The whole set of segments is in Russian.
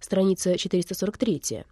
страница 443.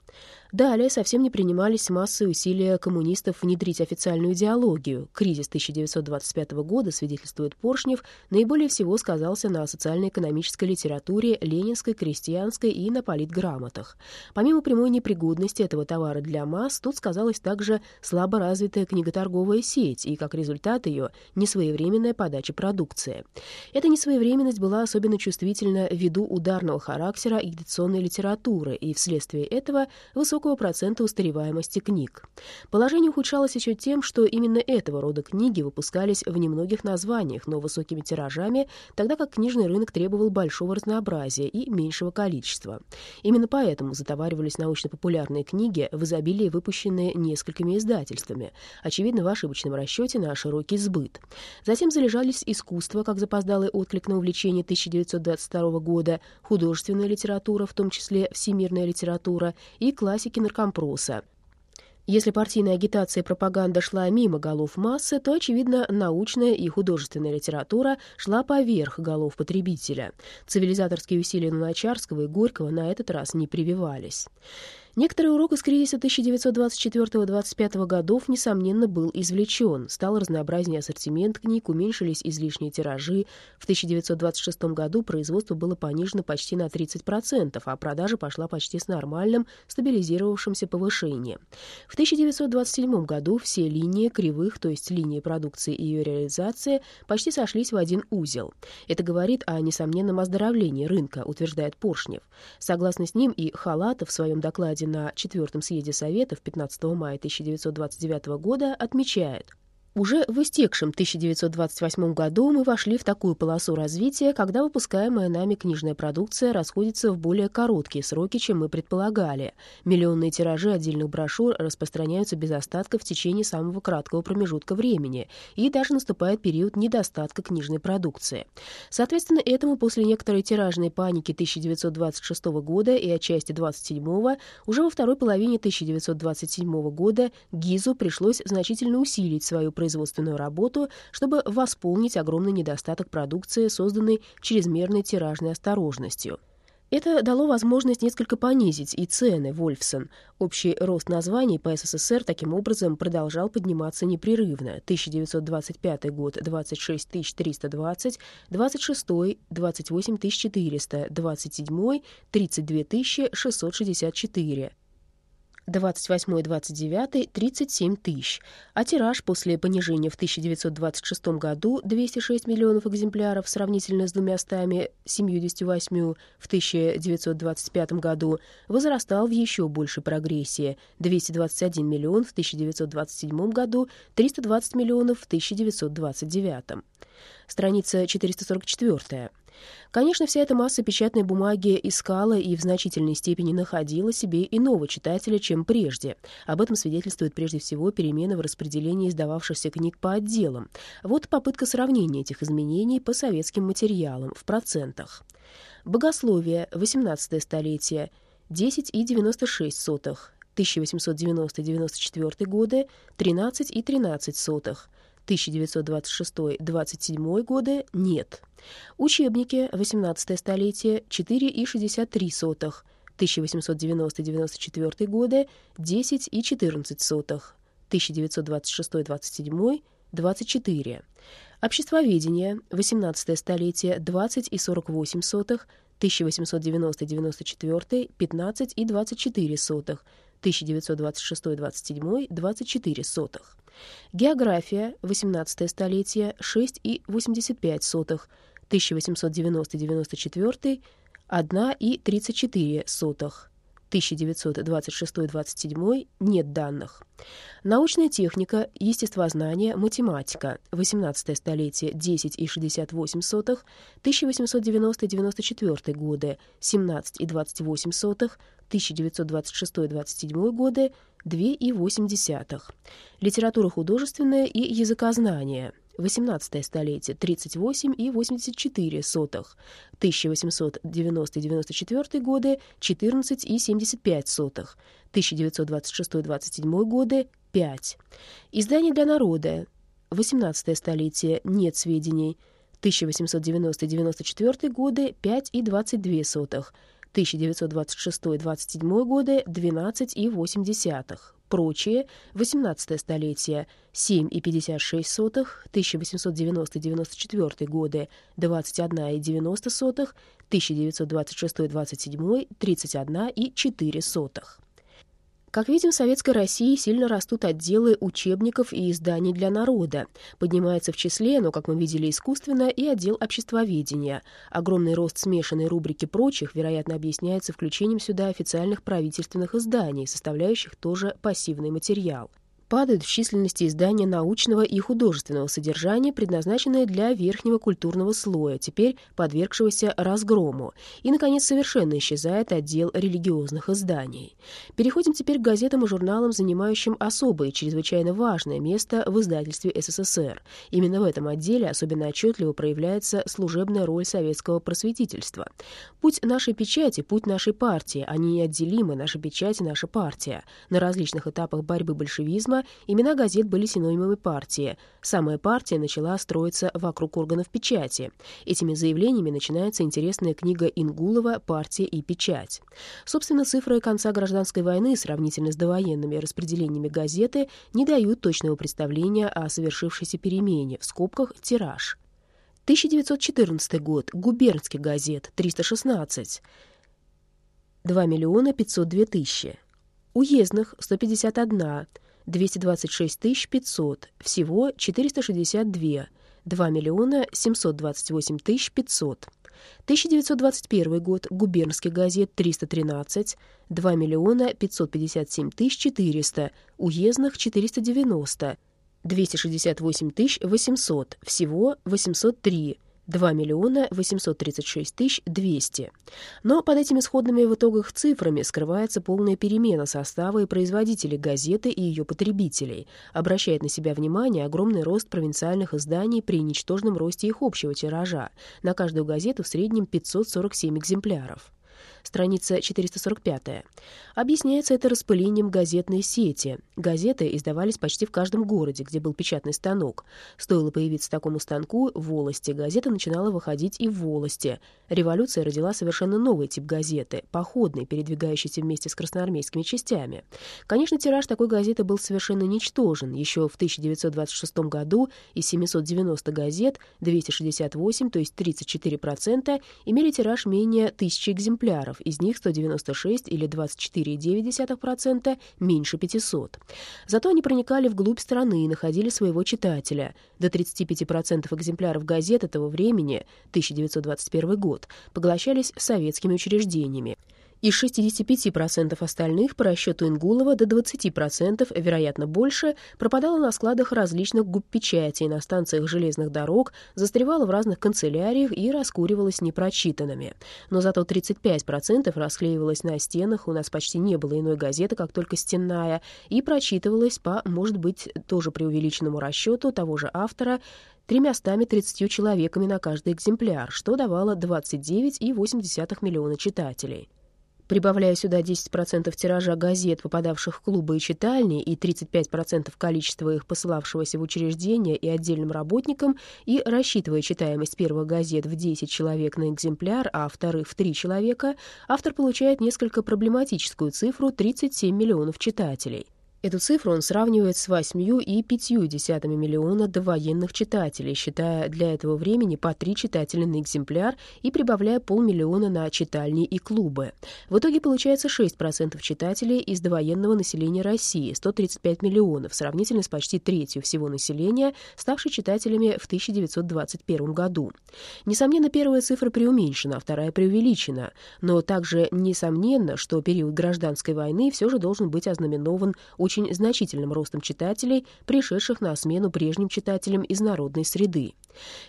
Далее совсем не принимались массы усилия коммунистов внедрить официальную идеологию. Кризис 1925 года, свидетельствует Поршнев, наиболее всего сказался на социально-экономической литературе, ленинской, крестьянской и на политграмотах. Помимо прямой непригодности этого товара для масс, тут сказалась также слабо развитая книготорговая сеть и, как результат ее, несвоевременная подача продукции. Эта несвоевременность была особенно чувствительна ввиду ударного характера агитационной литературы и вследствие этого высокого процента устареваемости книг. Положение ухудшалось еще тем, что именно этого рода книги выпускались в немногих названиях, но высокими тиражами, тогда как книжный рынок требовал большого разнообразия и меньшего количества. Именно поэтому затоваривались научно-популярные книги в изобилии, выпущенные несколькими издательствами, очевидно, в ошибочном расчете на широкий сбыт. Затем залежались искусство, как запоздалый отклик на увлечение 1922 года, художественная литература, в том числе всемирная литература, и классики наркомпроса. Если партийная агитация и пропаганда шла мимо голов массы, то, очевидно, научная и художественная литература шла поверх голов потребителя. Цивилизаторские усилия Луначарского и Горького на этот раз не прививались. Некоторый урок из кризиса 1924-25 годов, несомненно, был извлечен. Стал разнообразнее ассортимент книг, уменьшились излишние тиражи. В 1926 году производство было понижено почти на 30%, а продажа пошла почти с нормальным, стабилизировавшимся повышением. В 1927 году все линии кривых, то есть линии продукции и ее реализации, почти сошлись в один узел. Это говорит о несомненном оздоровлении рынка, утверждает Поршнев. Согласно с ним и Халатов в своем докладе на четвертом съезде Советов 15 мая 1929 года отмечает, уже в истекшем 1928 году мы вошли в такую полосу развития, когда выпускаемая нами книжная продукция расходится в более короткие сроки, чем мы предполагали. Миллионные тиражи отдельных брошюр распространяются без остатка в течение самого краткого промежутка времени, и даже наступает период недостатка книжной продукции. Соответственно, этому после некоторой тиражной паники 1926 года и отчасти 27 уже во второй половине 1927 года ГИЗу пришлось значительно усилить свою производство производственную работу, чтобы восполнить огромный недостаток продукции, созданный чрезмерной тиражной осторожностью. Это дало возможность несколько понизить и цены Вольфсон. Общий рост названий по СССР таким образом продолжал подниматься непрерывно. 1925 год — 26 320, 26 — 28 400, 27 — 32 664. 28-29 — 37 тысяч, а тираж после понижения в 1926 году 206 миллионов экземпляров сравнительно с 278 в 1925 году возрастал в еще большей прогрессии — 221 миллион в 1927 году, 320 миллионов в 1929. Страница 444. Конечно, вся эта масса печатной бумаги искала и в значительной степени находила себе иного читателя, чем прежде. Об этом свидетельствует прежде всего перемены в распределении издававшихся книг по отделам. Вот попытка сравнения этих изменений по советским материалам в процентах. Богословие, 18 столетие, 10,96 сотых. 1890-94 годы 13,13 сотых. 1926-27 годы нет. Учебники 18 столетие 4,63 1890-94 годы 10,14 1926-27 24. Обществоведение 18 столетие 20 и 48 сотых 1890-94 15 и 24 сотых 1926-27 24 сотых. География, 18 столетие, 6,85 сотых, 1890-94, 1,34 сотых. 1926-27 нет данных. Научная техника, естествознание, математика, 18 столетие, 10,68 сотых, 1890-94 годы, 17,28 сотых, 1926-27 годы, 2,8. Литература художественная и языкознание. 18 столетие 38 и 84 сотых, 1890-94 годы 14 и 75 сотых, 1926-27 годы 5. Издание для народа. 18 столетие нет сведений. 1890-94 годы 5 и 22 сотых, 1926-27 годы 12,8, прочие 18 столетие 7,56, 1890-94 годы 21,90, 1926-27 31,4. Как видим, в Советской России сильно растут отделы учебников и изданий для народа. Поднимается в числе, но, как мы видели, искусственно, и отдел обществоведения. Огромный рост смешанной рубрики прочих, вероятно, объясняется включением сюда официальных правительственных изданий, составляющих тоже пассивный материал падают в численности издания научного и художественного содержания, предназначенные для верхнего культурного слоя, теперь подвергшегося разгрому. И, наконец, совершенно исчезает отдел религиозных изданий. Переходим теперь к газетам и журналам, занимающим особое и чрезвычайно важное место в издательстве СССР. Именно в этом отделе особенно отчетливо проявляется служебная роль советского просветительства. Путь нашей печати, путь нашей партии, они неотделимы, наша печать и наша партия. На различных этапах борьбы большевизма коммунизма имена газет были синонимами партии. Самая партия начала строиться вокруг органов печати. Этими заявлениями начинается интересная книга Ингулова «Партия и печать». Собственно, цифры конца гражданской войны сравнительно с довоенными распределениями газеты не дают точного представления о совершившейся перемене, в скобках «тираж». 1914 год. Губернский газет. 316. 2 миллиона 502 тысячи. Уездных. 151. 226 500, всего 462, 2 миллиона 728 тысяч 500. 1921 год, губернский газет 313, 2 миллиона 557 тысяч 400, уездных 490, 268 тысяч 800, всего 803, 2 миллиона 836 тысяч 200. Но под этими сходными в итогах цифрами скрывается полная перемена состава и производителей газеты и ее потребителей. Обращает на себя внимание огромный рост провинциальных изданий при ничтожном росте их общего тиража. На каждую газету в среднем 547 экземпляров страница 445. Объясняется это распылением газетной сети. Газеты издавались почти в каждом городе, где был печатный станок. Стоило появиться такому станку в волости, газета начинала выходить и в волости. Революция родила совершенно новый тип газеты, походный, передвигающийся вместе с красноармейскими частями. Конечно, тираж такой газеты был совершенно ничтожен. Еще в 1926 году из 790 газет 268, то есть 34%, имели тираж менее тысячи экземпляров, миллионов, из них 196 или 24,9% меньше 500. Зато они проникали вглубь страны и находили своего читателя. До 35% экземпляров газет этого времени, 1921 год, поглощались советскими учреждениями. Из 65% остальных, по расчету Ингулова, до 20%, вероятно больше, пропадало на складах различных губ печати на станциях железных дорог, застревало в разных канцеляриях и раскуривалось непрочитанными. Но зато 35% расклеивалось на стенах, у нас почти не было иной газеты, как только стенная, и прочитывалось по, может быть, тоже преувеличенному расчету того же автора, 330 человеками на каждый экземпляр, что давало 29,8 миллиона читателей. Прибавляя сюда 10% тиража газет, попадавших в клубы и читальни, и 35% количества их посылавшегося в учреждения и отдельным работникам, и рассчитывая читаемость первых газет в 10 человек на экземпляр, а вторых в 3 человека, автор получает несколько проблематическую цифру 37 миллионов читателей. Эту цифру он сравнивает с 8,5 миллиона довоенных читателей, считая для этого времени по три читателя на экземпляр и прибавляя полмиллиона на читальни и клубы. В итоге получается 6% читателей из довоенного населения России, 135 миллионов, сравнительно с почти третью всего населения, ставшей читателями в 1921 году. Несомненно, первая цифра преуменьшена, а вторая преувеличена, но также несомненно, что период гражданской войны все же должен быть ознаменован очень значительным ростом читателей, пришедших на смену прежним читателям из народной среды.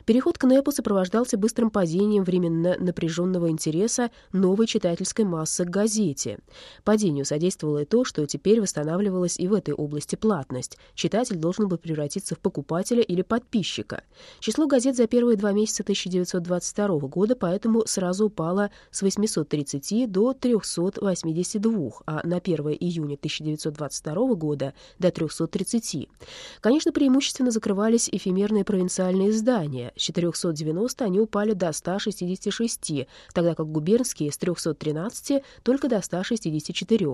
Переход к НЭПу сопровождался быстрым падением временно напряженного интереса новой читательской массы к газете. Падению содействовало и то, что теперь восстанавливалась и в этой области платность. Читатель должен был превратиться в покупателя или подписчика. Число газет за первые два месяца 1922 года поэтому сразу упало с 830 до 382, а на 1 июня 1922 года до 330. Конечно, преимущественно закрывались эфемерные провинциальные издания, издания. С 490 они упали до 166, тогда как губернские с 313 только до 164.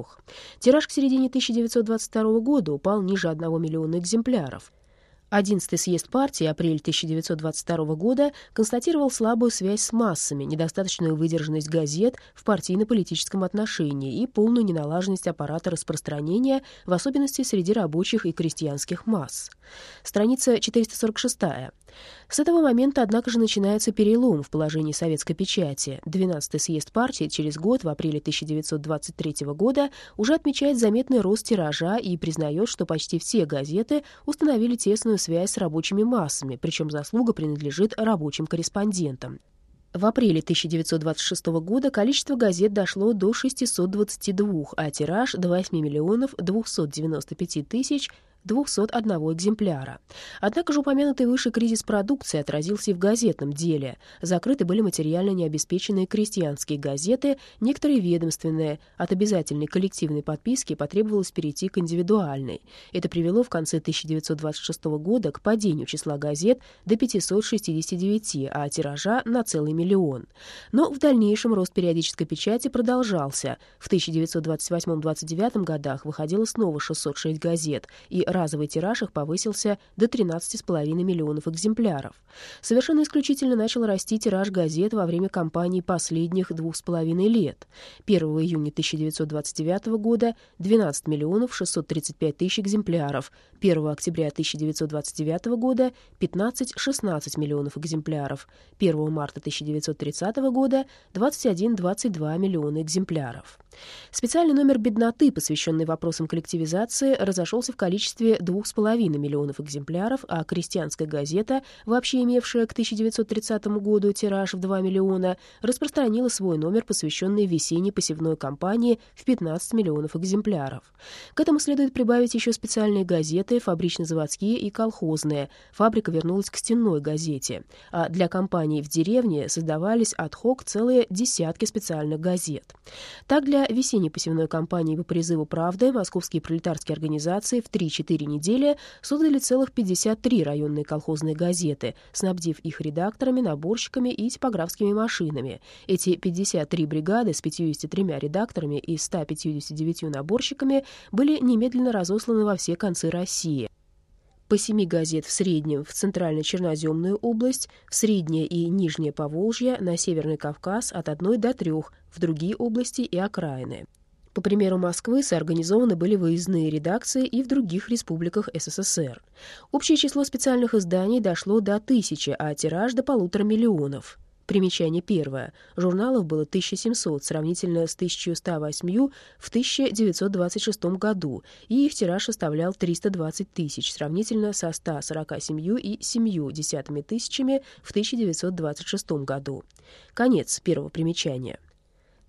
Тираж к середине 1922 года упал ниже 1 миллиона экземпляров. 11-й съезд партии апрель 1922 года констатировал слабую связь с массами, недостаточную выдержанность газет в партийно-политическом отношении и полную неналаженность аппарата распространения, в особенности среди рабочих и крестьянских масс. Страница 446. С этого момента, однако же, начинается перелом в положении советской печати. 12-й съезд партии через год, в апреле 1923 года, уже отмечает заметный рост тиража и признает, что почти все газеты установили тесную связь с рабочими массами, причем заслуга принадлежит рабочим корреспондентам. В апреле 1926 года количество газет дошло до 622, а тираж — до 8 миллионов 295 тысяч 201 экземпляра. Однако же упомянутый выше кризис продукции отразился и в газетном деле. Закрыты были материально необеспеченные крестьянские газеты, некоторые ведомственные. От обязательной коллективной подписки потребовалось перейти к индивидуальной. Это привело в конце 1926 года к падению числа газет до 569, а тиража на целый миллион. Но в дальнейшем рост периодической печати продолжался. В 1928-29 годах выходило снова 606 газет, и разовый тираж их повысился до 13,5 миллионов экземпляров. Совершенно исключительно начал расти тираж газет во время кампании последних двух с половиной лет. 1 июня 1929 года 12 миллионов 635 тысяч экземпляров, 1 октября 1929 года 15-16 миллионов экземпляров, 1 марта 1930 года 21-22 миллиона экземпляров. Специальный номер «Бедноты», посвященный вопросам коллективизации, разошелся в количестве 2,5 миллионов экземпляров, а «Крестьянская газета», вообще имевшая к 1930 году тираж в 2 миллиона, распространила свой номер, посвященный весенней посевной кампании в 15 миллионов экземпляров. К этому следует прибавить еще специальные газеты, фабрично-заводские и колхозные. Фабрика вернулась к стенной газете. А для компаний в деревне создавались от-хок целые десятки специальных газет. Так, для весенней посевной кампании по призыву «Правды» московские пролетарские организации в 3-4 недели создали целых 53 районные колхозные газеты, снабдив их редакторами, наборщиками и типографскими машинами. Эти 53 бригады с 53 редакторами и 159 наборщиками были немедленно разосланы во все концы России по семи газет в среднем в Центрально-Черноземную область, в Среднее и Нижнее Поволжье, на Северный Кавказ от одной до трех, в другие области и окраины. По примеру Москвы соорганизованы были выездные редакции и в других республиках СССР. Общее число специальных изданий дошло до тысячи, а тираж до полутора миллионов. Примечание первое. Журналов было 1700, сравнительно с 1108 в 1926 году, и их тираж составлял 320 тысяч, сравнительно со 147 и 7 десятыми тысячами в 1926 году. Конец первого примечания.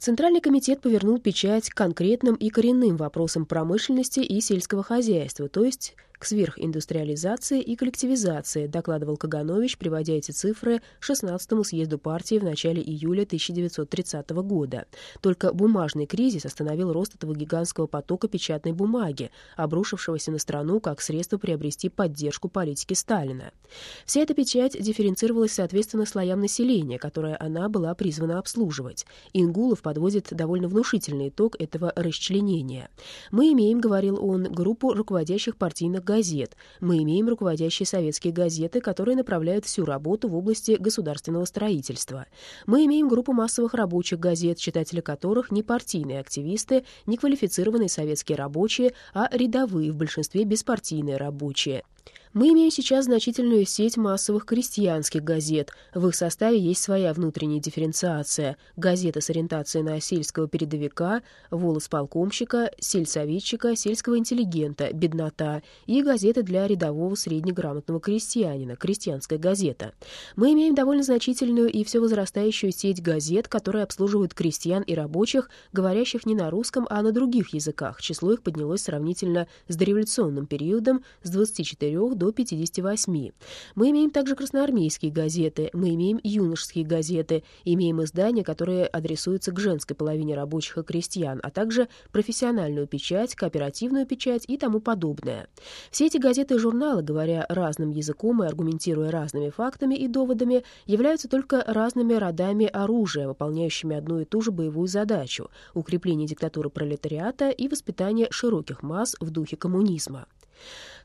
Центральный комитет повернул печать к конкретным и коренным вопросам промышленности и сельского хозяйства, то есть к сверхиндустриализации и коллективизации, докладывал Каганович, приводя эти цифры 16-му съезду партии в начале июля 1930 года. Только бумажный кризис остановил рост этого гигантского потока печатной бумаги, обрушившегося на страну как средство приобрести поддержку политики Сталина. Вся эта печать дифференцировалась соответственно слоям населения, которое она была призвана обслуживать. Ингулов подводит довольно внушительный итог этого расчленения. «Мы имеем, — говорил он, — группу руководящих партийных газет. Мы имеем руководящие советские газеты, которые направляют всю работу в области государственного строительства. Мы имеем группу массовых рабочих газет, читатели которых не партийные активисты, не квалифицированные советские рабочие, а рядовые, в большинстве беспартийные рабочие. Мы имеем сейчас значительную сеть массовых крестьянских газет. В их составе есть своя внутренняя дифференциация. Газета с ориентацией на сельского передовика, волос полкомщика, сельсоветчика, сельского интеллигента, беднота и газеты для рядового среднеграмотного крестьянина, крестьянская газета. Мы имеем довольно значительную и все возрастающую сеть газет, которые обслуживают крестьян и рабочих, говорящих не на русском, а на других языках. Число их поднялось сравнительно с дореволюционным периодом с 24 до до 58. Мы имеем также красноармейские газеты, мы имеем юношеские газеты, имеем издания, которые адресуются к женской половине рабочих и крестьян, а также профессиональную печать, кооперативную печать и тому подобное. Все эти газеты и журналы, говоря разным языком и аргументируя разными фактами и доводами, являются только разными родами оружия, выполняющими одну и ту же боевую задачу — укрепление диктатуры пролетариата и воспитание широких масс в духе коммунизма.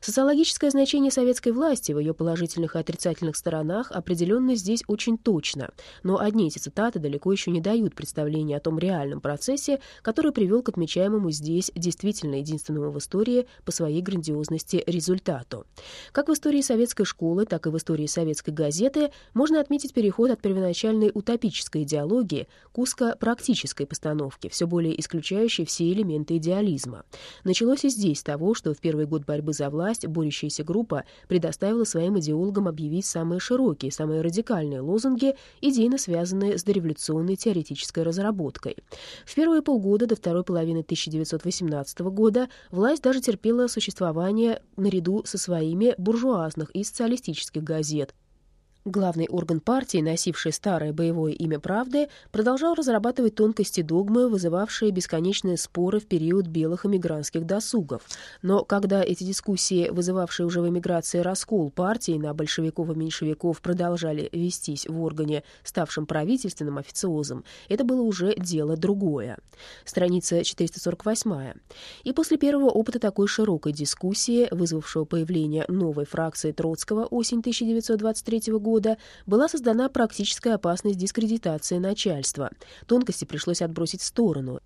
Социологическое значение советской власти в ее положительных и отрицательных сторонах определенно здесь очень точно, но одни эти цитаты далеко еще не дают представления о том реальном процессе, который привел к отмечаемому здесь действительно единственному в истории по своей грандиозности результату. Как в истории советской школы, так и в истории советской газеты можно отметить переход от первоначальной утопической идеологии к узко-практической постановке, все более исключающей все элементы идеализма. Началось и здесь того, что в первый год борьбы за власть власть борющаяся группа предоставила своим идеологам объявить самые широкие, самые радикальные лозунги, идейно связанные с дореволюционной теоретической разработкой. В первые полгода до второй половины 1918 года власть даже терпела существование наряду со своими буржуазных и социалистических газет, Главный орган партии, носивший старое боевое имя «Правды», продолжал разрабатывать тонкости догмы, вызывавшие бесконечные споры в период белых эмигрантских досугов. Но когда эти дискуссии, вызывавшие уже в эмиграции раскол партии на большевиков и меньшевиков, продолжали вестись в органе, ставшем правительственным официозом, это было уже дело другое. Страница 448. И после первого опыта такой широкой дискуссии, вызвавшего появление новой фракции Троцкого осень 1923 года, года была создана практическая опасность дискредитации начальства. Тонкости пришлось отбросить в сторону.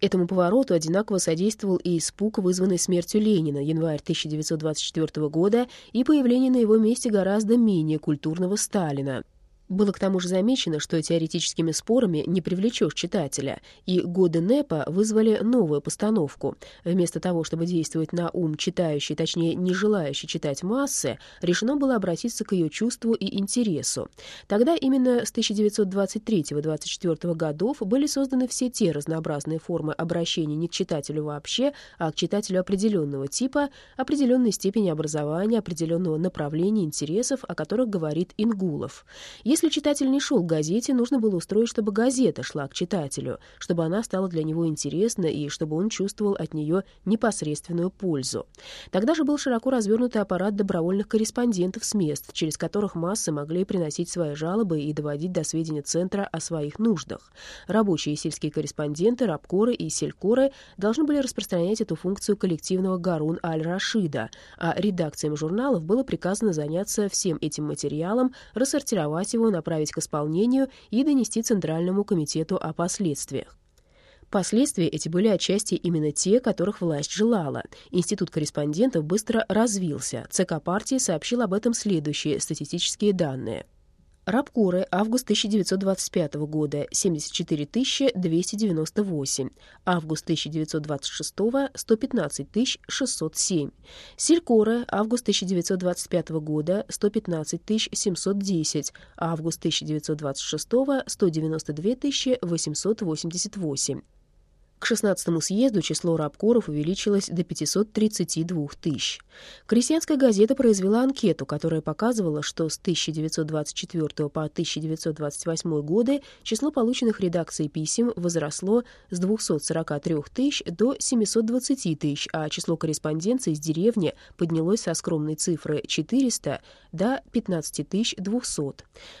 Этому повороту одинаково содействовал и испуг, вызванный смертью Ленина, январь 1924 года, и появление на его месте гораздо менее культурного Сталина. Было к тому же замечено, что теоретическими спорами не привлечешь читателя, и годы НЭПа вызвали новую постановку. Вместо того, чтобы действовать на ум читающей, точнее, не желающей читать массы, решено было обратиться к ее чувству и интересу. Тогда именно с 1923-24 годов были созданы все те разнообразные формы обращения не к читателю вообще, а к читателю определенного типа, определенной степени образования, определенного направления интересов, о которых говорит Ингулов. Если если читатель не шел к газете, нужно было устроить, чтобы газета шла к читателю, чтобы она стала для него интересна и чтобы он чувствовал от нее непосредственную пользу. Тогда же был широко развернутый аппарат добровольных корреспондентов с мест, через которых массы могли приносить свои жалобы и доводить до сведения Центра о своих нуждах. Рабочие и сельские корреспонденты, рабкоры и селькоры должны были распространять эту функцию коллективного Гарун Аль-Рашида, а редакциям журналов было приказано заняться всем этим материалом, рассортировать его направить к исполнению и донести Центральному комитету о последствиях. Последствия эти были отчасти именно те, которых власть желала. Институт корреспондентов быстро развился. ЦК партии сообщил об этом следующие статистические данные. Рабкоры, август 1925 года, 74 298. Август 1926 — 115 607. Селькоры, август 1925 года, 115 710. Август 1926 — 192 888. К 16 съезду число рабкоров увеличилось до 532 тысяч. Крестьянская газета произвела анкету, которая показывала, что с 1924 по 1928 годы число полученных редакцией писем возросло с 243 тысяч до 720 тысяч, а число корреспонденций из деревни поднялось со скромной цифры 400 до 15 200.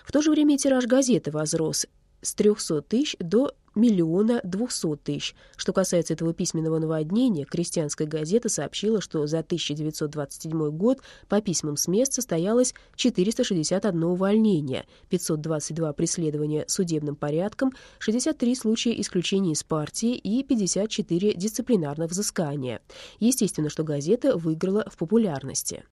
В то же время тираж газеты возрос с 300 тысяч до миллиона двухсот тысяч. Что касается этого письменного наводнения, крестьянская газета сообщила, что за 1927 год по письмам с мест состоялось 461 увольнение, 522 преследования судебным порядком, 63 случая исключения из партии и 54 дисциплинарных взыскания. Естественно, что газета выиграла в популярности.